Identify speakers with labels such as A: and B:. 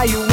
A: why you